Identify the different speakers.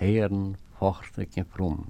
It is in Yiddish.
Speaker 1: Herren, Hochstück und Frum.